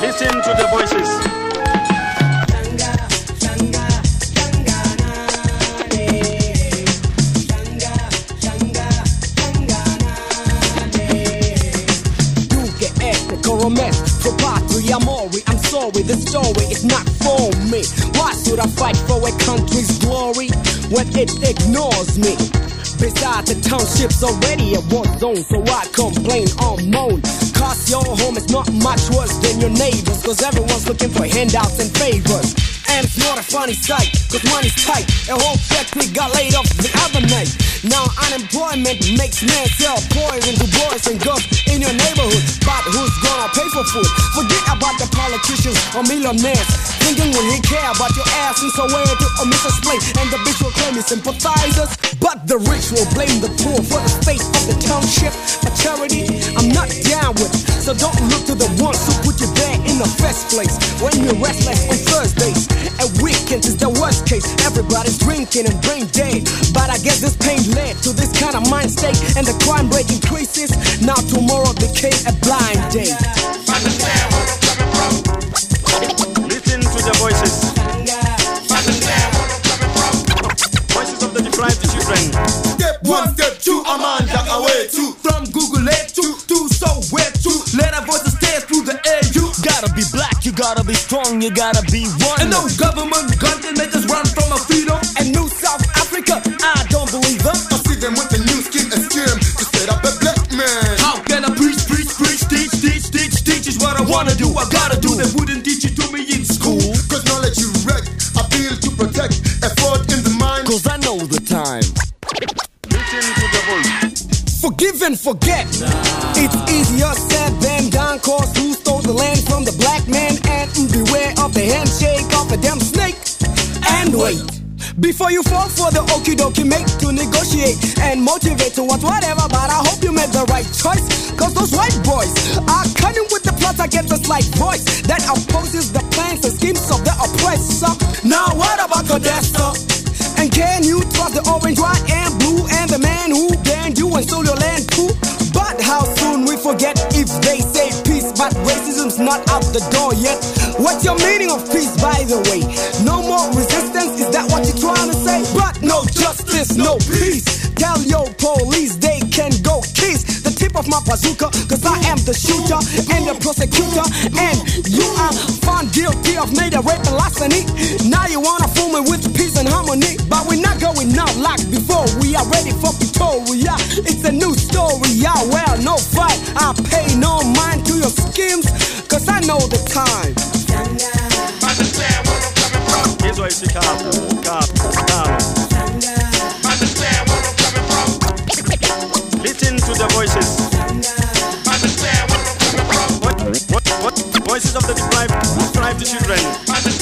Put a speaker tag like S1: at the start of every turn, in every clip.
S1: listen to the voices.
S2: I'm sorry, the story is not for me. Why should I fight for a country's glory when it ignores me? Besides, the township's already a war zone, so I complain or moan. Cause your home is not much worse than your neighbors, cause everyone's looking for handouts and favors. And it's not a funny sight, cause money's tight. A whole factory got laid off the other night. Now unemployment makes men sell poison to boys and girls in your neighborhood. But who's gonna pay for food? Forget about the politicians or millionaires. Thinking will he care about your ass in some way to a Mrs. Play and the bitch will claim his sympathizers. But the rich will blame the poor for the fate of the township. A charity I'm not down with. So don't look to the ones who put you there in the first place. When you're restless on Thursdays and weekends is the worst case. Everybody's drinking and brain dead. But I guess this pain led to this kind of mind state and the crime rate increases. Now tomorrow became a blind date.
S1: listen to the voices voices of the deprived children
S3: Step one, step two, I'm on the away two. From Google it to to so where to let our voices stay through the air. You
S2: Gotta be black, you gotta be strong, you gotta be one.
S3: and no government gun can make us run from our freedom.
S2: And New South Africa, I don't.
S3: I see them with a new skin and skin to set up a black man. How can I preach, preach, preach, teach, teach, teach, teach is what I wanna do. I gotta do. They wouldn't teach it to me in school. Cause knowledge you wreck, appeal to protect, effort in the mind.
S2: Cause I know the time.
S1: listen to the voice
S2: Forgive and forget. It's easier said than done. Cause who stole the land from the black man? And beware of the handshake of a damn snake. And wait. Before you fall for the okie dokie make to negotiate and motivate towards whatever, but I hope you made the right choice. Cause those white boys are cunning with the plots against the slight voice that opposes the plans and schemes of the oppressor. Now, what about CODESA? And can you trust the orange, white, and blue and the man who banned you and stole your land too? But how soon we forget if they say but racism's not out the door yet. What's your meaning of peace, by the way? No more resistance, is that what you're trying to say? But no justice, no peace. Tell your police they can go kiss the tip of my bazooka, cause I am the shooter and the prosecutor. And you are found guilty of murder, rape, and larceny. Now you wanna with peace and harmony. But we're not going out like before. We are ready for Pretoria. It's a new story. Yeah, well, no fight. I pay no mind to your schemes, cause I know the time.
S1: ngizwa isikhalo khalo listen to the voices What- what- what- voices of the deprived deprived children voices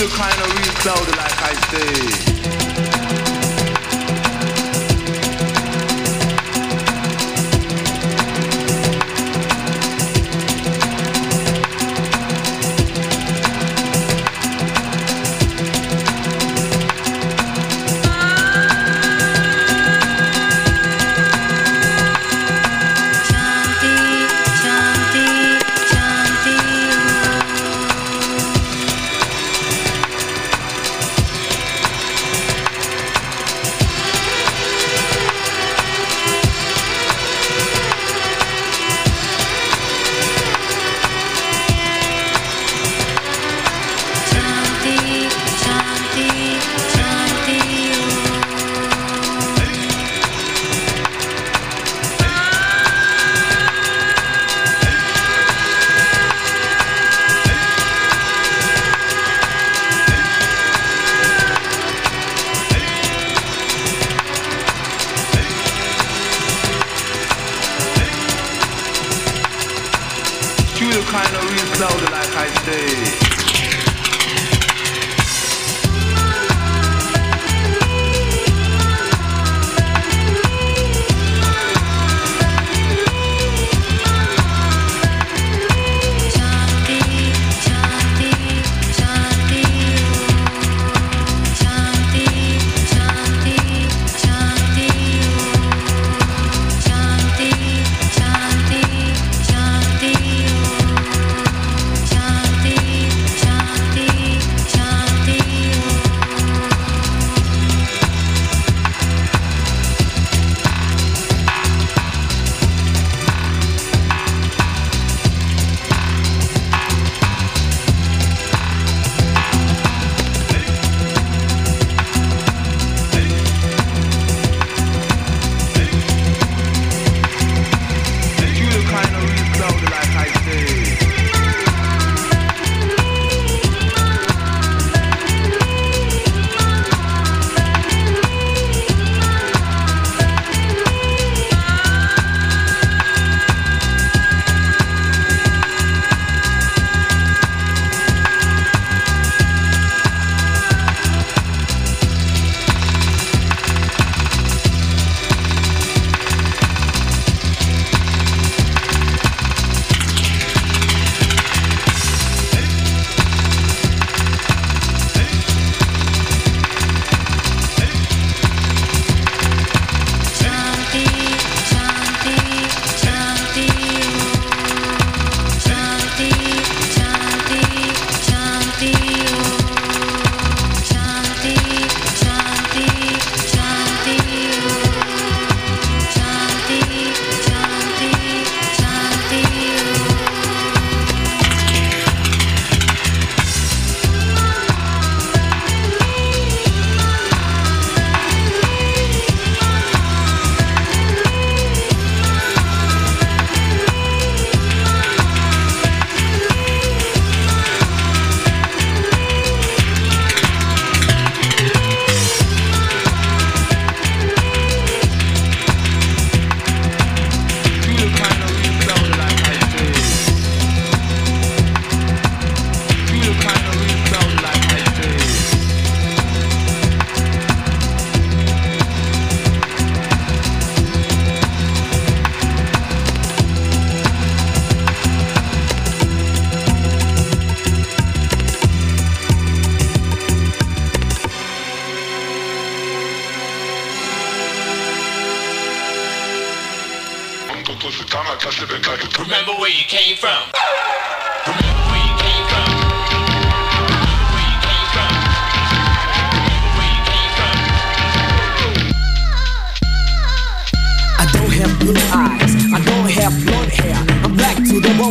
S4: Feel kinda cloudy like I say.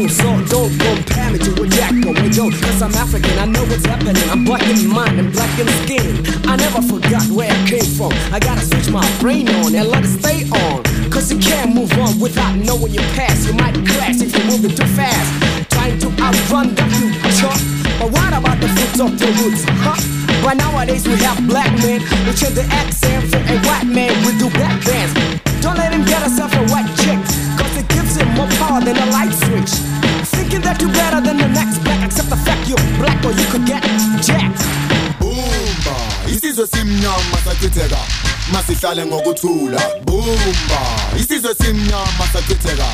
S2: So don't compare me to a jack or a Joe. Cause I'm African, I know what's happening. I'm black in mind and black in skin. I never forgot where I came from. I gotta switch my brain on and let it stay on. Cause you can't move on without knowing your past. You might crash if you're moving too fast. Trying to outrun the future. But what about the fruits of the roots, huh? But nowadays we have black men who change the accent for a white man with do black bands. Don't let him get herself a white chick, more than a light switch. Thinking that you're better than the next black, except the fact you're black or you could get jacked.
S3: Boomba, isizwe simnyama sakhitheka masihlale ngokuthula. Boomba, isizwe simnyama sakhitheka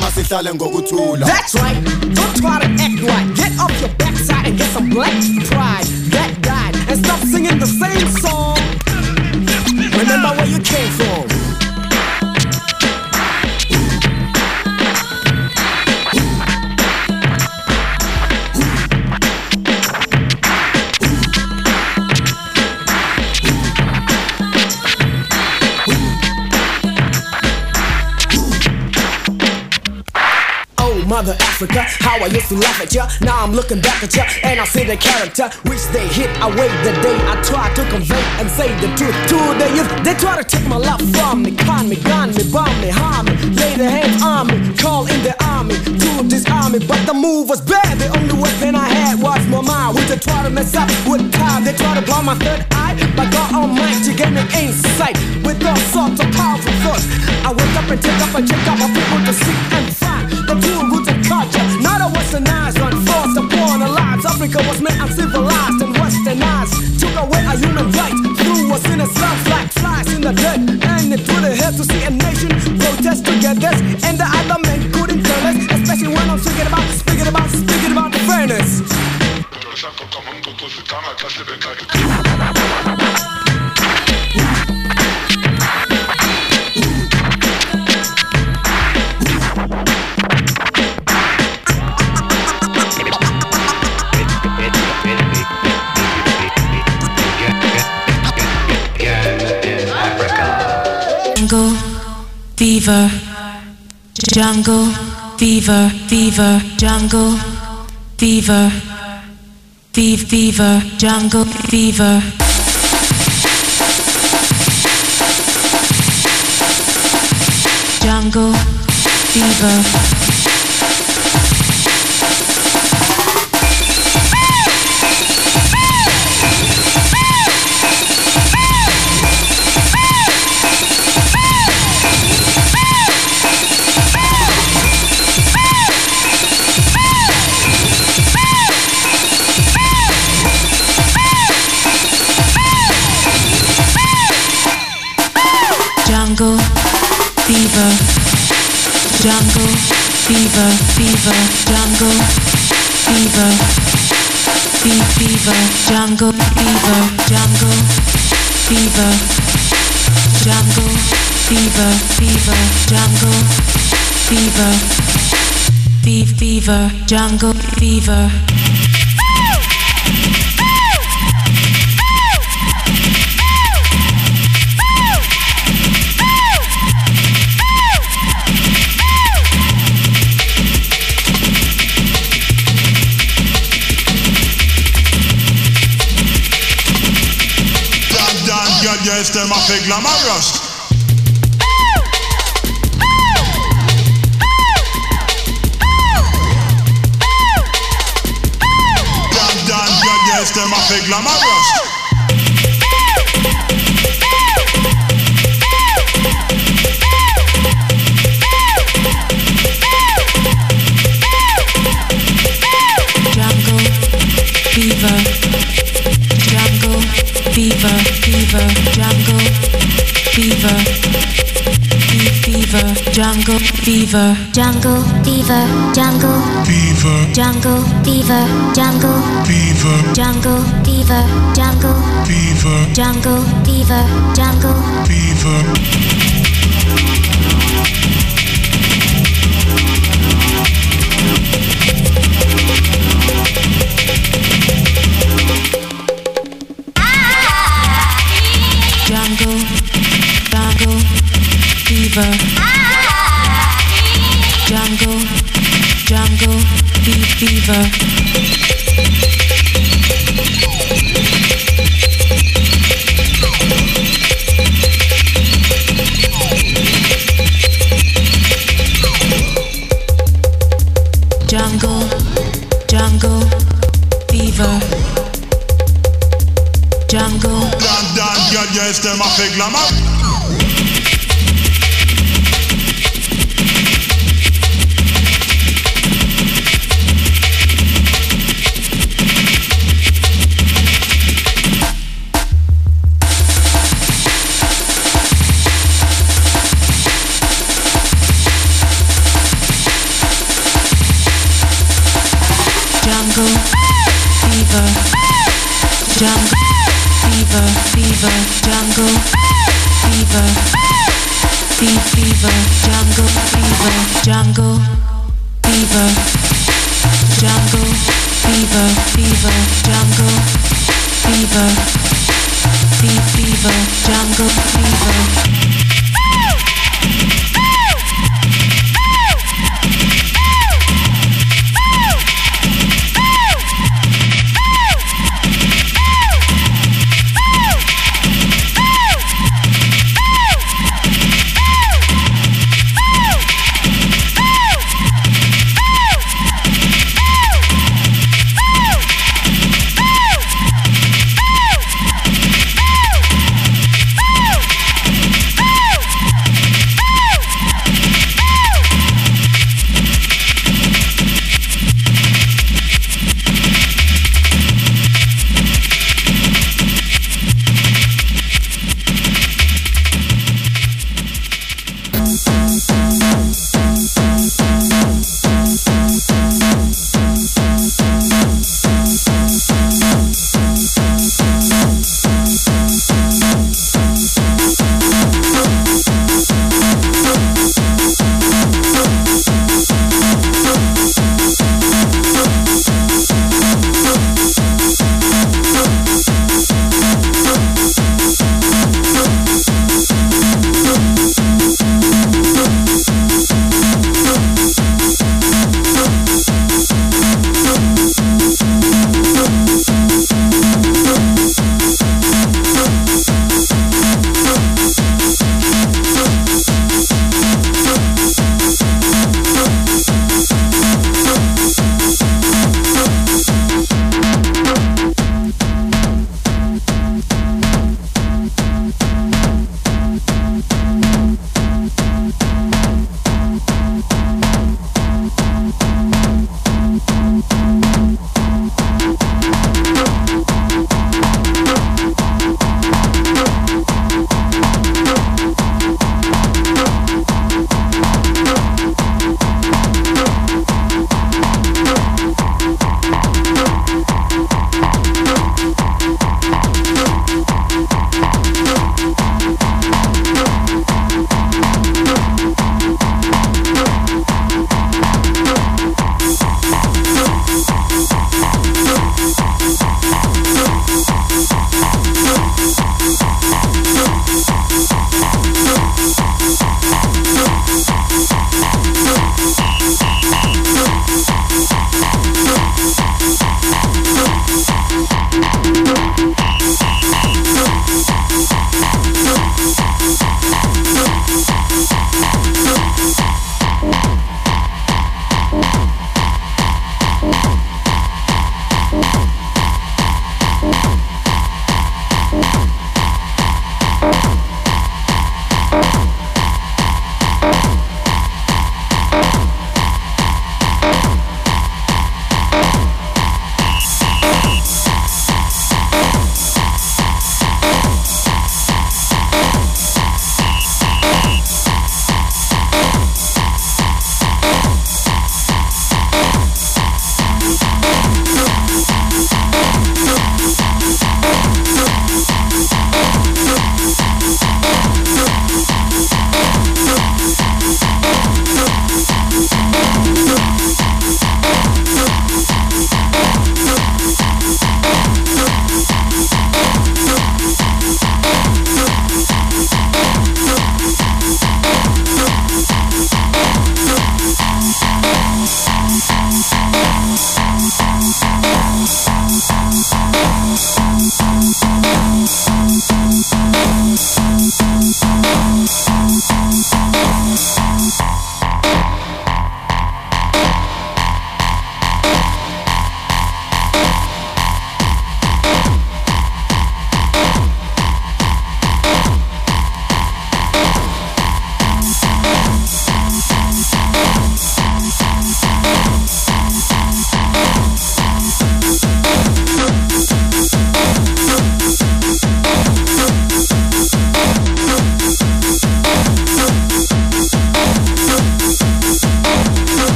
S3: masihlale ngokuthula.
S2: That's right. Don't try to act right. Get off your backside and get some black pride. That died and stop singing the same song. Remember where you came from. Oh, Mother Africa, how I used to laugh at ya. Now I'm looking back at ya and I see the character which they hit away the day I tried to convey and say the truth to the youth. They try to take my love from me, con me, gun me, bomb me, harm me, lay their hands on me, call in the army to disarm me. But the move was bad. The only weapon I had was my mind. Which they try to mess up with time. They try to blow my third eye, but God Almighty gave me insight with all sorts of powerful thoughts. I wake up and take up and check out my people to seek and find the true roots and culture. Not a westernized one forced upon our lives. Africa was made uncivilized and westernized. Took away our human rights. Threw us in a slums like flies in the dirt. And it have helped to see a nation protest together. And the other men couldn't tell us. Especially when I'm speaking about, speaking about, speaking about the
S4: fairness. Fever, jungle fever, fever, jungle fever, fever, fever, jungle fever. Jungle fever. Jungle fever, fever, jungle. Fever, fe- fever, jungle. Fever, jungle. Fever, jungle. Fever, fever, jungle. Fever, fe- fever, jungle. Fever.
S5: Fake glamorous. Dan, dan, girl, yes, them a fake glamorous.
S4: Fever, Jungle fever, jungle, Fever, jungle fever,
S6: jungle, fever, jungle
S5: fever,
S6: jungle, fever, jungle
S5: fever,
S6: jungle. fever. Jungle,
S5: fever,